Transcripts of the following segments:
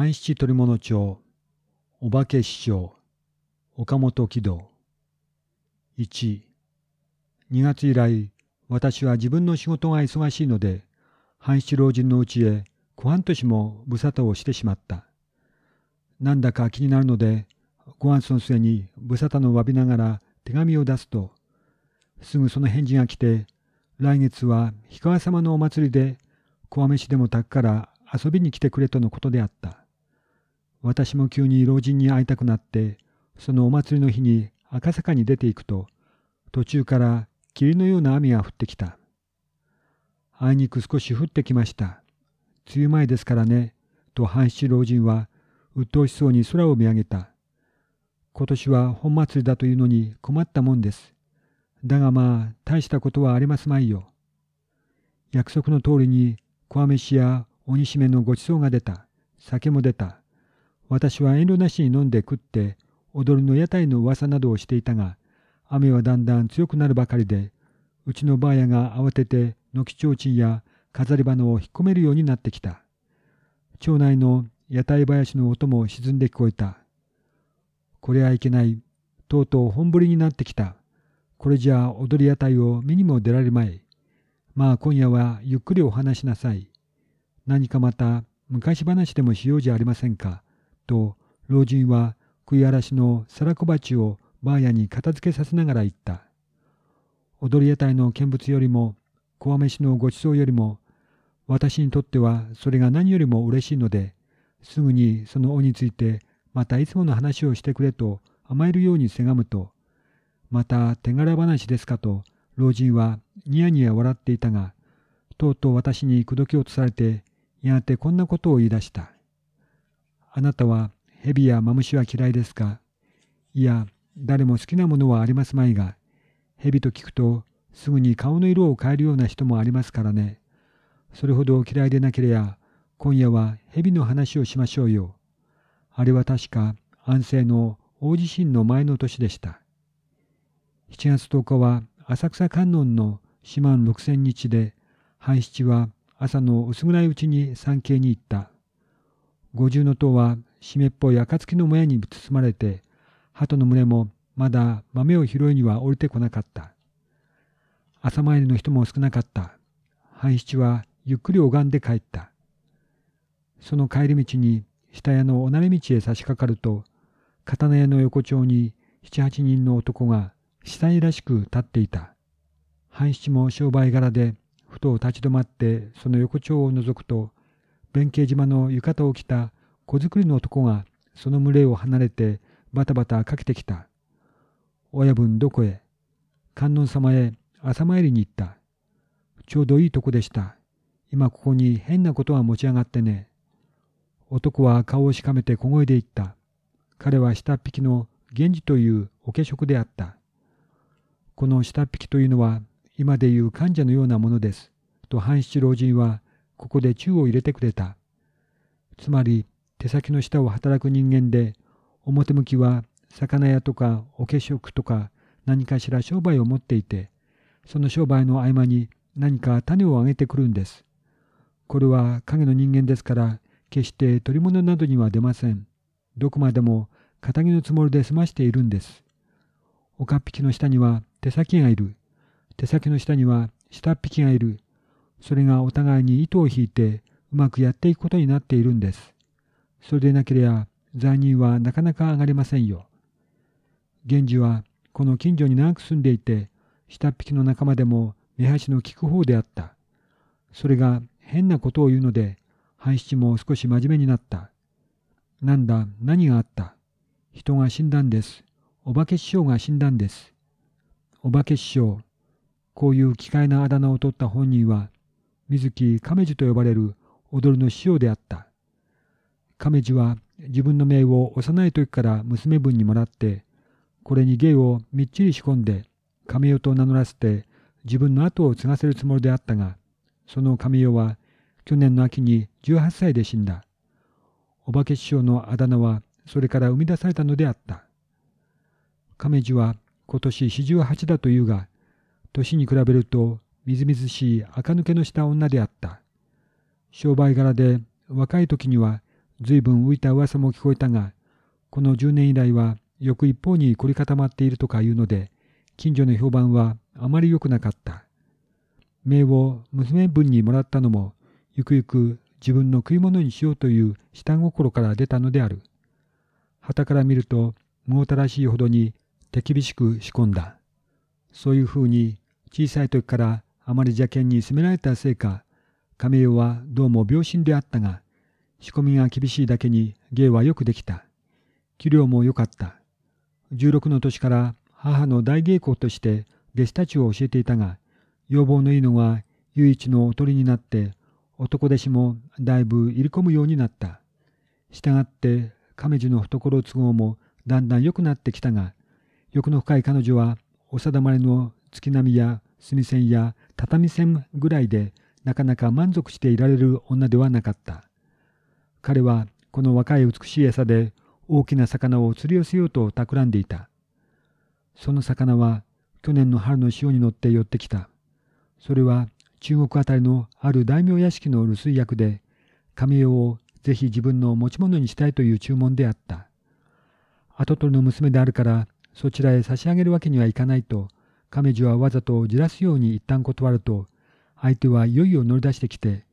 半七取物町お化け師匠岡本喜道1 2月以来私は自分の仕事が忙しいので半七老人のうちへ小半年も無沙汰をしてしまった。なんだか気になるのでご安の末に無沙汰の詫びながら手紙を出すとすぐその返事が来て来月は氷川様のお祭りで小飯でも炊くから遊びに来てくれとのことであった。私も急に老人に会いたくなって、そのお祭りの日に赤坂に出ていくと、途中から霧のような雨が降ってきた。あいにく少し降ってきました。梅雨前ですからね、と半七老人は鬱陶しそうに空を見上げた。今年は本祭りだというのに困ったもんです。だがまあ、大したことはありますまいよ。約束の通りに、小飯や鬼しめのごちそうが出た。酒も出た。私は遠慮なしに飲んで食って踊りの屋台の噂などをしていたが雨はだんだん強くなるばかりでうちのばあやが慌てて軒ちょうちんや飾り花を引っ込めるようになってきた。町内の屋台林の音も沈んで聞こえた。これはいけない。とうとう本降りになってきた。これじゃ踊り屋台を見にも出られまい。まあ今夜はゆっくりお話しなさい。何かまた昔話でもしようじゃありませんか。と老人は食い荒らしの皿小鉢をばあやに片付けさせながら言った。踊り屋台の見物よりも、小飯のごちそうよりも、私にとってはそれが何よりも嬉しいので、すぐにその尾についてまたいつもの話をしてくれと甘えるようにせがむと、また手柄話ですかと老人はニヤニヤ笑っていたが、とうとう私に口説き落とされて、やがてこんなことを言い出した。あなたは蛇やマムシは嫌いですか？いや、誰も好きなものはありますまいが、蛇と聞くとすぐに顔の色を変えるような人もありますからね。それほど嫌いでなければ、今夜は蛇の話をしましょうよ。あれは確か安政の大地震の前の年でした。7月10日は浅草観音の四万六千日で、半七は朝の薄暗いうちに参詣に行った。五重塔は湿っぽい暁のもやに包まれて、鳩の群れもまだ豆を拾いには降りてこなかった。朝参りの人も少なかった。半七はゆっくり拝んで帰った。その帰り道に下屋のおなれ道へ差し掛かると、刀屋の横丁に七八人の男が死体らしく立っていた。半七も商売柄で、ふと立ち止まってその横丁を覗くと、弁慶島の浴衣を着た子作りの男がその群れを離れてバタバタかけてきた。親分どこへ観音様へ朝参りに行った。ちょうどいいとこでした。今ここに変なことが持ち上がってね。男は顔をしかめて小声で言った。彼は下っ引きの源氏というお化職であった。この下っ引きというのは今でいう患者のようなものです。と半七老人はここで宙を入れてくれた。つまり手先の下を働く人間で表向きは魚屋とかお化粧とか何かしら商売を持っていてその商売の合間に何か種をあげてくるんです。これは影の人間ですから決して取り物などには出ません。どこまでも仇のつもりで済ましているんです。おかっぴきの下には手先がいる。手先の下には下っ引きがいる。それがお互いに糸を引いてうまくやっていくことになっているんです。それでなければ罪人はなかなか上がりませんよ。源氏はこの近所に長く住んでいて、下っ引きの仲間でも目端の利く方であった。それが変なことを言うので、半七も少し真面目になった。なんだ、何があった？人が死んだんです。お化け師匠が死んだんです。お化け師匠。こういう奇怪なあだ名を取った本人は、水木亀治と呼ばれる踊りの師匠であった。亀治は自分の命を幼い時から娘分にもらって、これに芸をみっちり仕込んで、亀代と名乗らせて自分の後を継がせるつもりであったが、その亀代は去年の秋に18歳で死んだ。お化け師匠のあだ名はそれから生み出されたのであった。亀治は今年48だというが、年に比べるとみずみずしい垢抜けのした女であった。商売柄で若い時には随分浮いた噂も聞こえたが、この10年以来はよく一方に凝り固まっているとかいうので、近所の評判はあまり良くなかった。名を娘分にもらったのも、ゆくゆく自分の食い物にしようという下心から出たのである。旗から見ると、無たらしいほどに手厳しく仕込んだ。そういうふうに小さい時からあまり邪険に責められたせいか、亀代はどうも病心であったが、仕込みが厳しいだけに芸はよくできた。器量も良かった。16の年から母の大芸妓として弟子たちを教えていたが、要望のいいのは唯一のおとりになって、男弟子もだいぶ入り込むようになった。したがって亀治の懐都合もだんだん良くなってきたが、欲の深い彼女はお定まりの月並みや墨線や畳線ぐらいでなかなか満足していられる女ではなかった。彼はこの若い美しい餌で大きな魚を釣り寄せようと企んでいた。その魚は去年の春の潮に乗って寄ってきた。それは中国あたりのある大名屋敷の留守役で、亀代をぜひ自分の持ち物にしたいという注文であった。跡取りの娘であるからそちらへ差し上げるわけにはいかないと、亀治はわざとじらすように一旦断ると、相手はいよいよ乗り出してきて、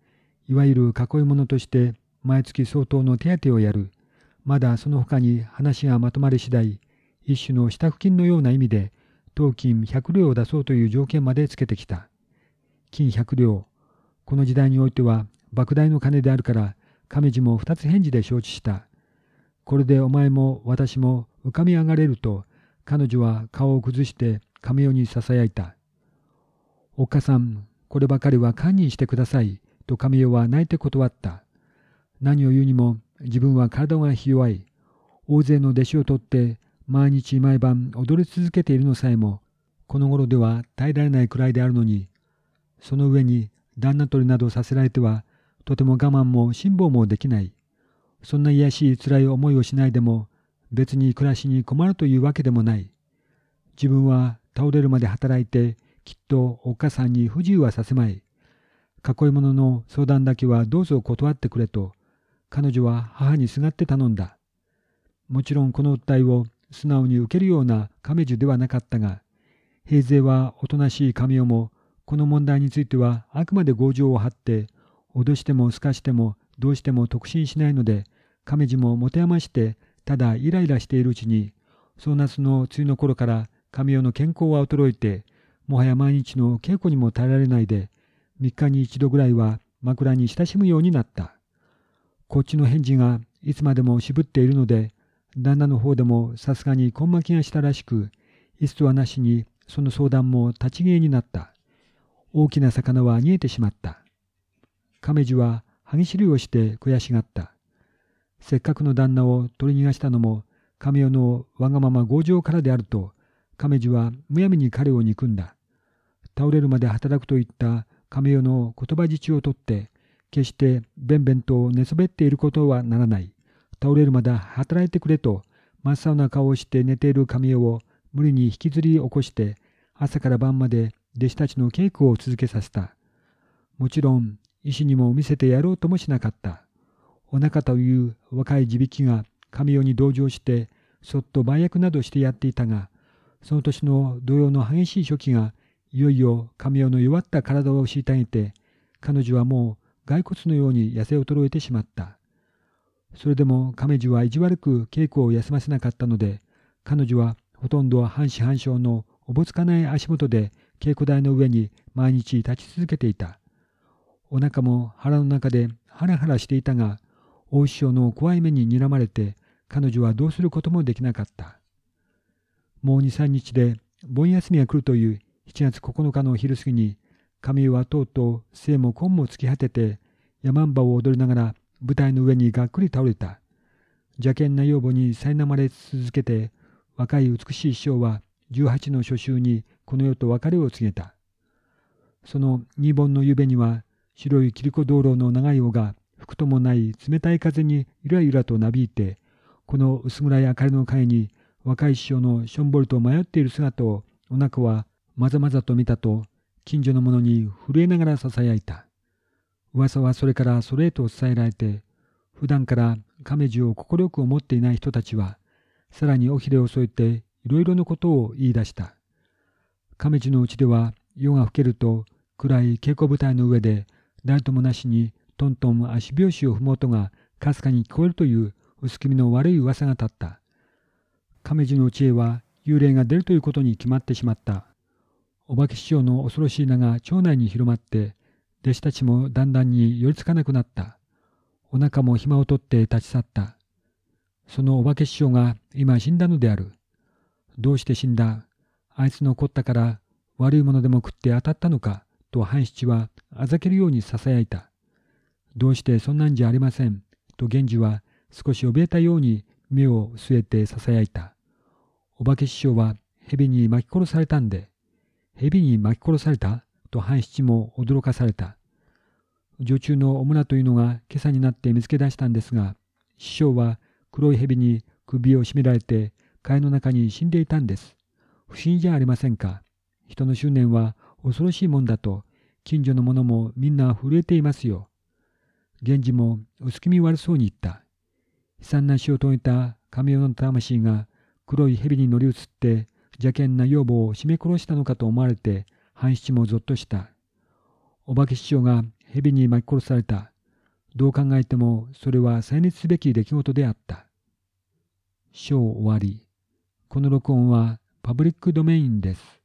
いわゆる囲い物として毎月相当の手当をやる。まだその他に話がまとまり次第、一種の支度金のような意味で、当金100両を出そうという条件までつけてきた。金100両。この時代においては莫大の金であるから、亀治も二つ返事で承知した。これでお前も私も浮かみ上がれると、彼女は顔を崩して亀代にささやいた。おっかさん、こればかりは堪忍してください。と亀代は泣いて断った。何を言うにも自分は体がひ弱い。大勢の弟子を取って毎日毎晩踊り続けているのさえも、この頃では耐えられないくらいであるのに、その上に旦那取りなどさせられては、とても我慢も辛抱もできない。そんな卑しい辛い思いをしないでも、別に暮らしに困るというわけでもない。自分は倒れるまで働いて、きっとおっかさんに不自由はさせまい。囲い物の相談だけはどうぞ断ってくれと、彼女は母にすがって頼んだ。もちろんこの訴えを素直に受けるような亀樹ではなかったが、平勢はおとなしい神代も、この問題についてはあくまで強情を張って、脅してもすかしてもどうしても特進しないので、亀治も持て余して、ただイライラしているうちに、総夏の梅雨の頃から神代の健康は衰えて、もはや毎日の稽古にも耐えられないで、3日に一度ぐらいは枕に親しむようになった。こっちの返事がいつまでも渋っているので、旦那の方でもさすがに根負けがしたらしく、いつとはなしにその相談も立ち消えになった。大きな魚は逃げてしまった。亀治は歯ぎしりをして悔しがった。せっかくの旦那を取り逃がしたのも亀代のわがまま強情からであると、亀治はむやみに彼を憎んだ。倒れるまで働くといった亀代の言葉父をとって、決してべんべんと寝そべっていることはならない。倒れるまで働いてくれと、真っ青な顔をして寝ている神代を無理に引きずり起こして、朝から晩まで弟子たちの稽古を続けさせた。もちろん、医師にも見せてやろうともしなかった。お腹という若い地引きが神代に同情して、そっと売薬などしてやっていたが、その年の同様の激しい初期が、いよいよ神代の弱った体を虐げて、彼女はもう骸骨のように痩せ衰えてしまった。それでも亀治は意地悪く稽古を休ませなかったので、彼女はほとんど半死半生のおぼつかない足元で稽古台の上に毎日立ち続けていた。お腹も腹の中でハラハラしていたが、大師匠の怖い目に睨まれて、彼女はどうすることもできなかった。もう二三日で盆休みが来るという7月9日の昼過ぎに、神はとうとう生も根も突き果てて、山んばを踊りながら舞台の上にがっくり倒れた。邪険な養母に苛まれ続けて、若い美しい師匠は18の初秋にこの世と別れを告げた。その二本の指には白い切子道路の長い尾が吹くともない冷たい風にゆらゆらとなびいて、この薄暗い明かりの影に若い師匠のしょんぼりと迷っている姿をお腹はまざまざと見たと近所の者に震えながら囁いた。噂はそれからそれへと伝えられて、普段から亀治を快く思っていない人たちは、さらに尾ひれを添えていろいろなことを言い出した。亀治のうちでは夜が更けると暗い稽古舞台の上で誰ともなしにトントン足拍子を踏む音がかすかに聞こえるという薄気味の悪い噂が立った。亀治の知恵は幽霊が出るということに決まってしまった。お化け師匠の恐ろしい名が町内に広まって、弟子たちもだんだんに寄りつかなくなった。お腹も暇を取って立ち去った。そのお化け師匠が今死んだのである。どうして死んだ？あいつの怒ったから悪いものでも食って当たったのか？と半七はあざけるようにささやいた。どうしてそんなんじゃありません？と源氏は少し怯えたように目を据えてささやいた。お化け師匠は蛇に巻き殺されたんで、蛇に巻き殺された？と半七も驚かされた。女中のお村というのが今朝になって見つけ出したんですが、師匠は黒い蛇に首を絞められて貝の中に死んでいたんです。不思議じゃありませんか？人の執念は恐ろしいもんだと、近所の者もみんな震えていますよ。源氏も薄気味悪そうに言った。悲惨な死を遂げた亀代の魂が黒い蛇に乗り移って邪険な養母を絞め殺したのかと思われて半七もぞっとした。お化け師匠が蛇に巻き殺された。どう考えてもそれは再熱すべき出来事であった。章終わり。この録音はパブリックドメインです。